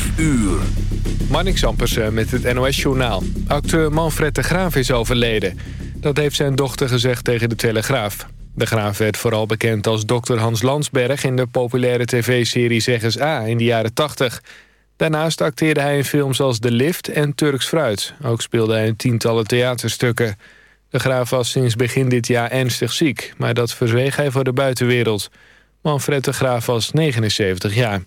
5 uur. Met het NOS-journaal. Acteur Manfred de Graaf is overleden. Dat heeft zijn dochter gezegd tegen de Telegraaf. De Graaf werd vooral bekend als dokter Hans Landsberg... in de populaire tv-serie Zeggens A in de jaren 80. Daarnaast acteerde hij in films als De Lift en Turks Fruit. Ook speelde hij in tientallen theaterstukken. De Graaf was sinds begin dit jaar ernstig ziek... maar dat verzweeg hij voor de buitenwereld. Manfred de Graaf was 79 jaar.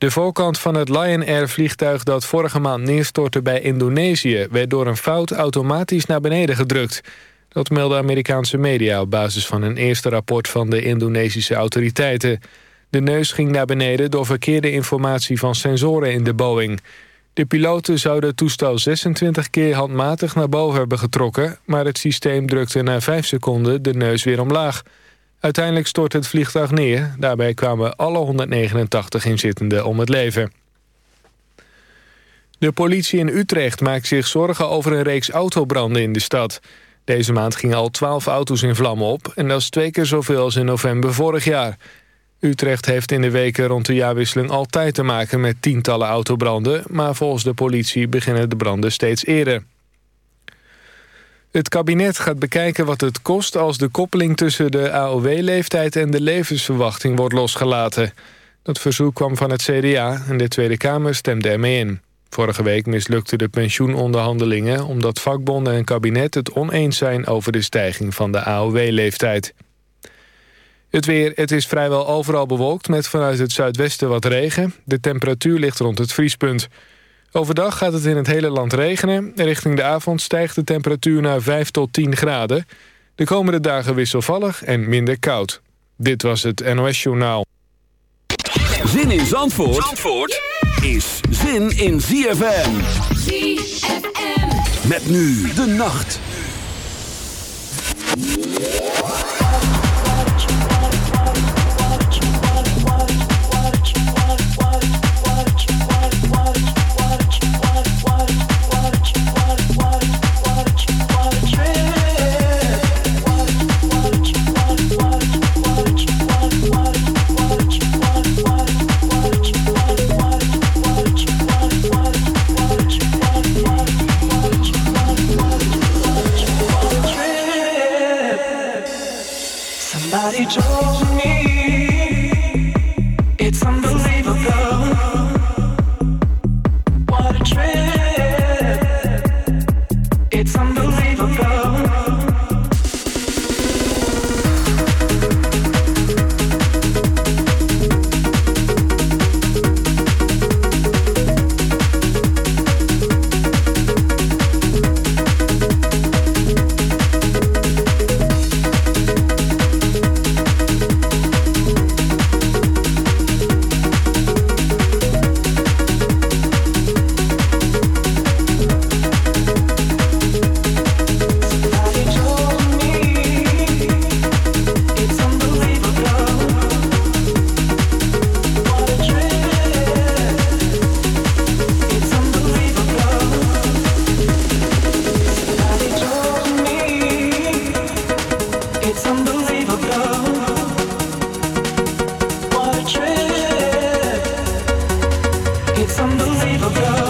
De voorkant van het Lion Air-vliegtuig dat vorige maand neerstortte bij Indonesië... werd door een fout automatisch naar beneden gedrukt. Dat melden Amerikaanse media op basis van een eerste rapport van de Indonesische autoriteiten. De neus ging naar beneden door verkeerde informatie van sensoren in de Boeing. De piloten zouden het toestel 26 keer handmatig naar boven hebben getrokken... maar het systeem drukte na 5 seconden de neus weer omlaag... Uiteindelijk stort het vliegtuig neer. Daarbij kwamen alle 189 inzittenden om het leven. De politie in Utrecht maakt zich zorgen over een reeks autobranden in de stad. Deze maand gingen al 12 auto's in vlammen op... en dat is twee keer zoveel als in november vorig jaar. Utrecht heeft in de weken rond de jaarwisseling altijd te maken met tientallen autobranden... maar volgens de politie beginnen de branden steeds eerder. Het kabinet gaat bekijken wat het kost als de koppeling tussen de AOW-leeftijd en de levensverwachting wordt losgelaten. Dat verzoek kwam van het CDA en de Tweede Kamer stemde ermee in. Vorige week mislukten de pensioenonderhandelingen omdat vakbonden en kabinet het oneens zijn over de stijging van de AOW-leeftijd. Het weer, het is vrijwel overal bewolkt met vanuit het zuidwesten wat regen. De temperatuur ligt rond het vriespunt. Overdag gaat het in het hele land regenen. Richting de avond stijgt de temperatuur naar 5 tot 10 graden. De komende dagen wisselvallig en minder koud. Dit was het NOS Journaal. Zin in Zandvoort, Zandvoort is zin in ZFM. ZFM. Met nu de nacht. It's unbelievable.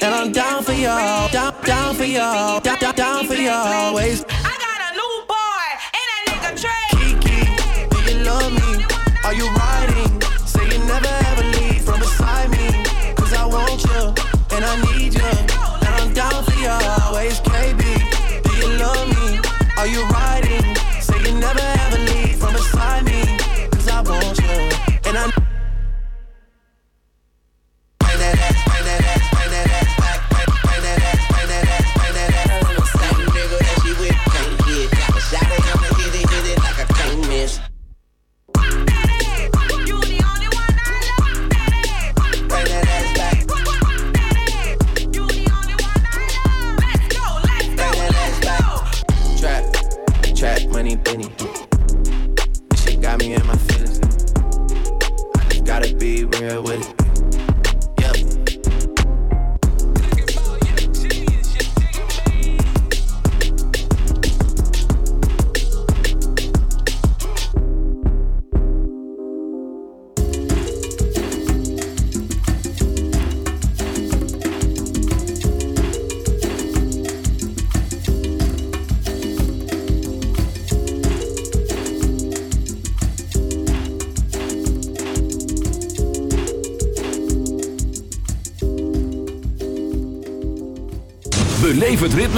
And I'm down for y'all, down, down for y'all, down, down, down for y'all always. I got a new boy and a nigga Trey. Kiki, do you love me? Are you riding? Say you never ever leave from beside me. Cause I want you, and I need you. And I'm down for you always, KB. Do you love me? Are you riding? Say you never ever leave from beside me. Cause I want you, and I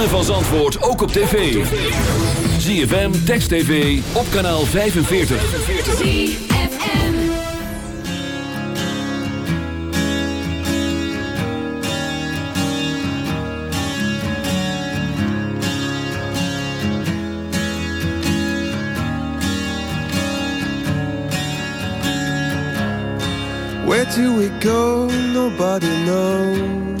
van Zandvoort ook op tv. ZFM, Text TV, op kanaal 45. ZFM Where do we go? Nobody knows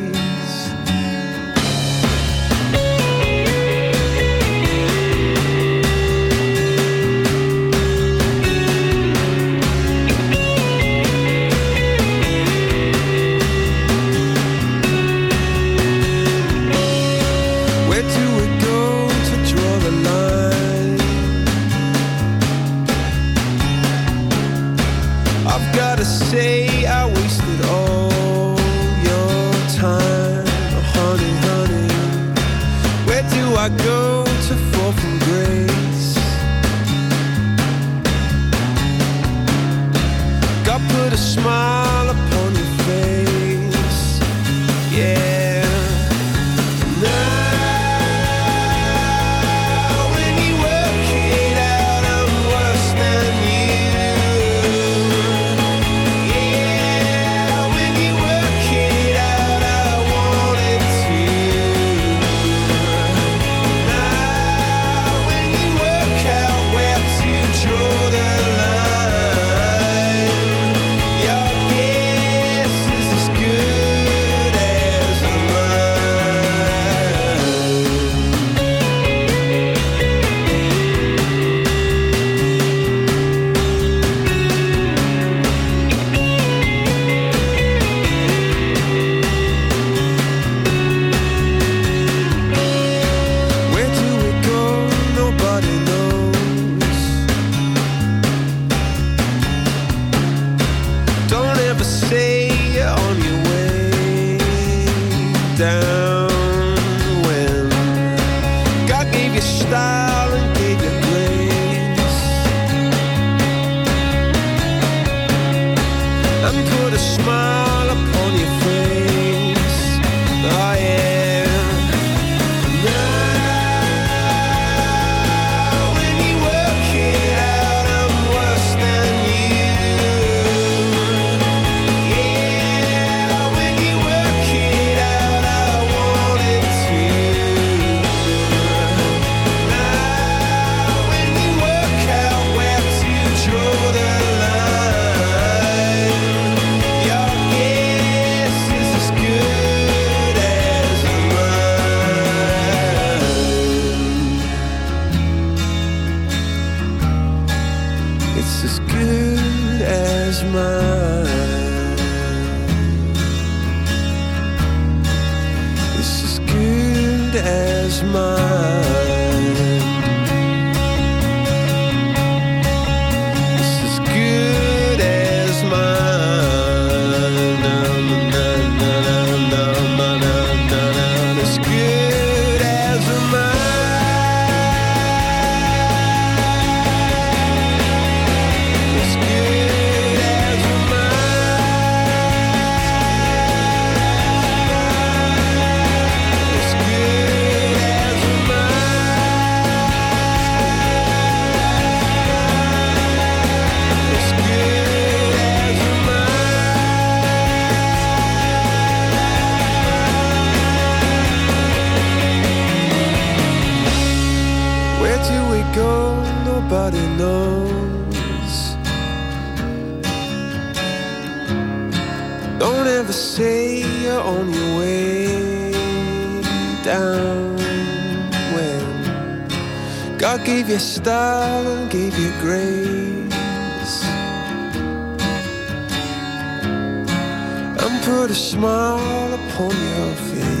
down gave you style and gave you grace. And put a smile upon your face.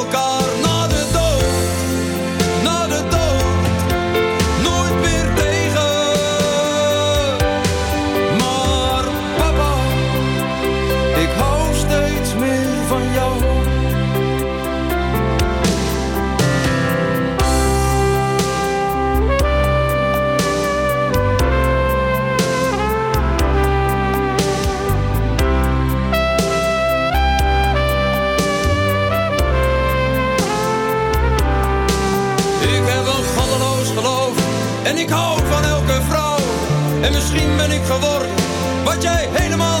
ik van elke vrouw. En misschien ben ik geworden wat jij helemaal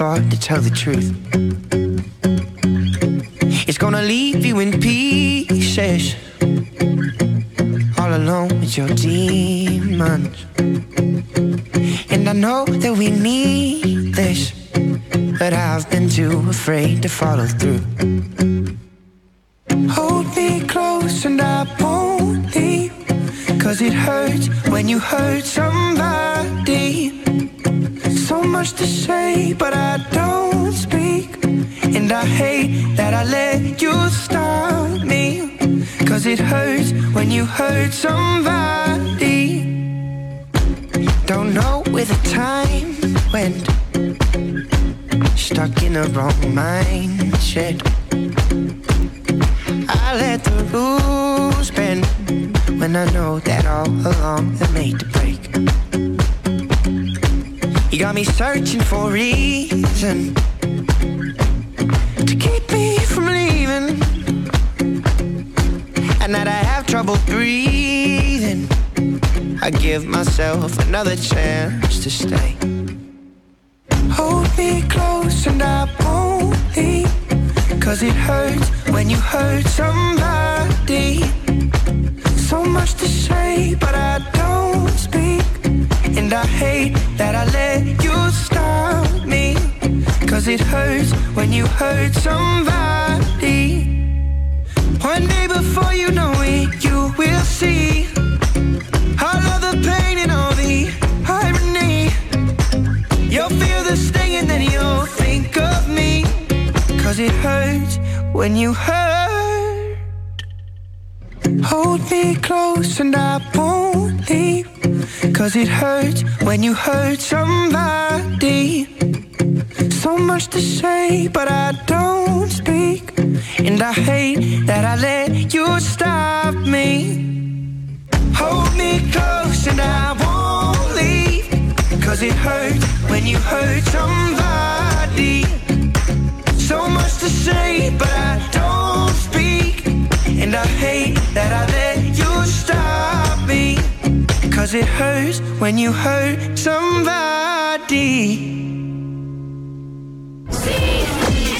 thought to tell the truth. It's gonna leave you in pieces, all alone with your demons. And I know that we need this, but I've been too afraid to follow through. I give myself another chance to stay. Hold me close and I won't leave. Cause it hurts when you hurt somebody. So much to say, but I don't speak. And I hate that I let you stop me. Cause it hurts when you hurt somebody. One day before you know it, you will see. And then you'll think of me. Cause it hurts when you hurt. Hold me close and I won't leave. Cause it hurts when you hurt somebody. So much to say, but I don't speak. And I hate that I let you stop me. Hold me close and I won't. Cause it hurts when you hurt somebody. So much to say, but I don't speak. And I hate that I let you stop me. Cause it hurts when you hurt somebody. When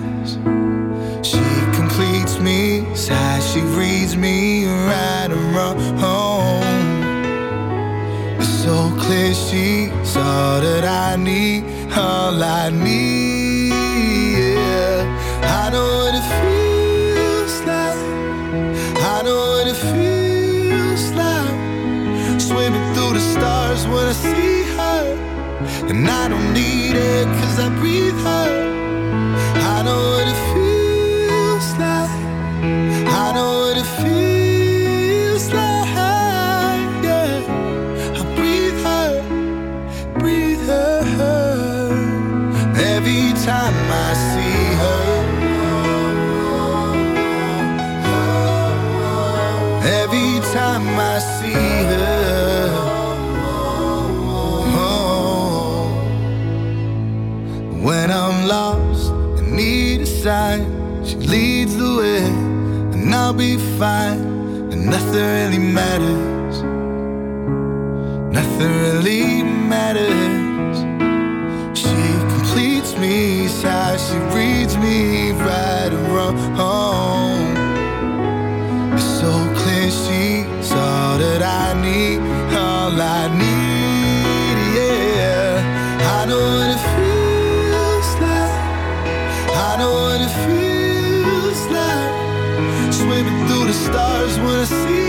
She reads me right and wrong. It's so clear she's all that I need, all I need. I'll be fine. And nothing really matters. Nothing really matters. She completes me, she reads me right and wrong. See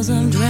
thousand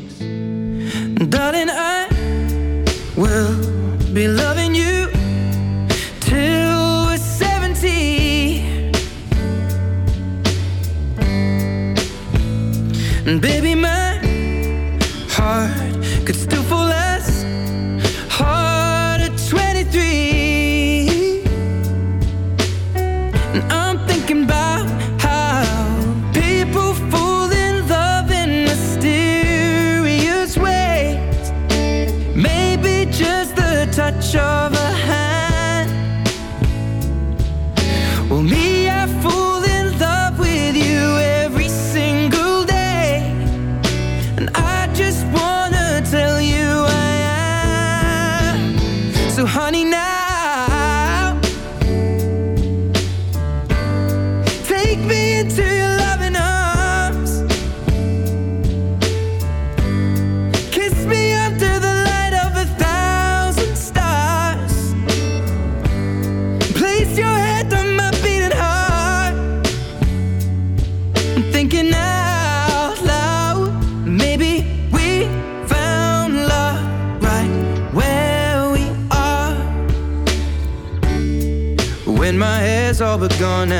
could still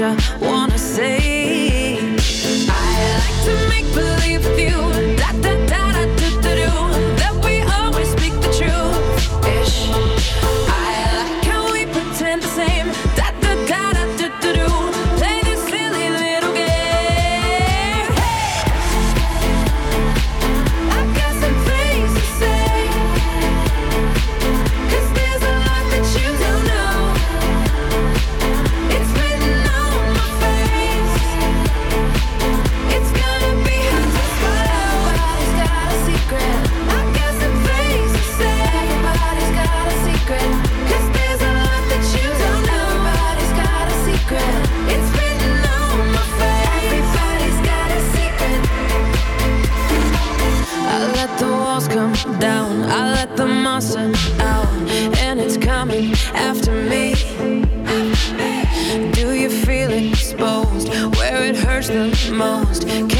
pleasure. let the monster out, and it's coming after me. Do you feel exposed where it hurts the most? Can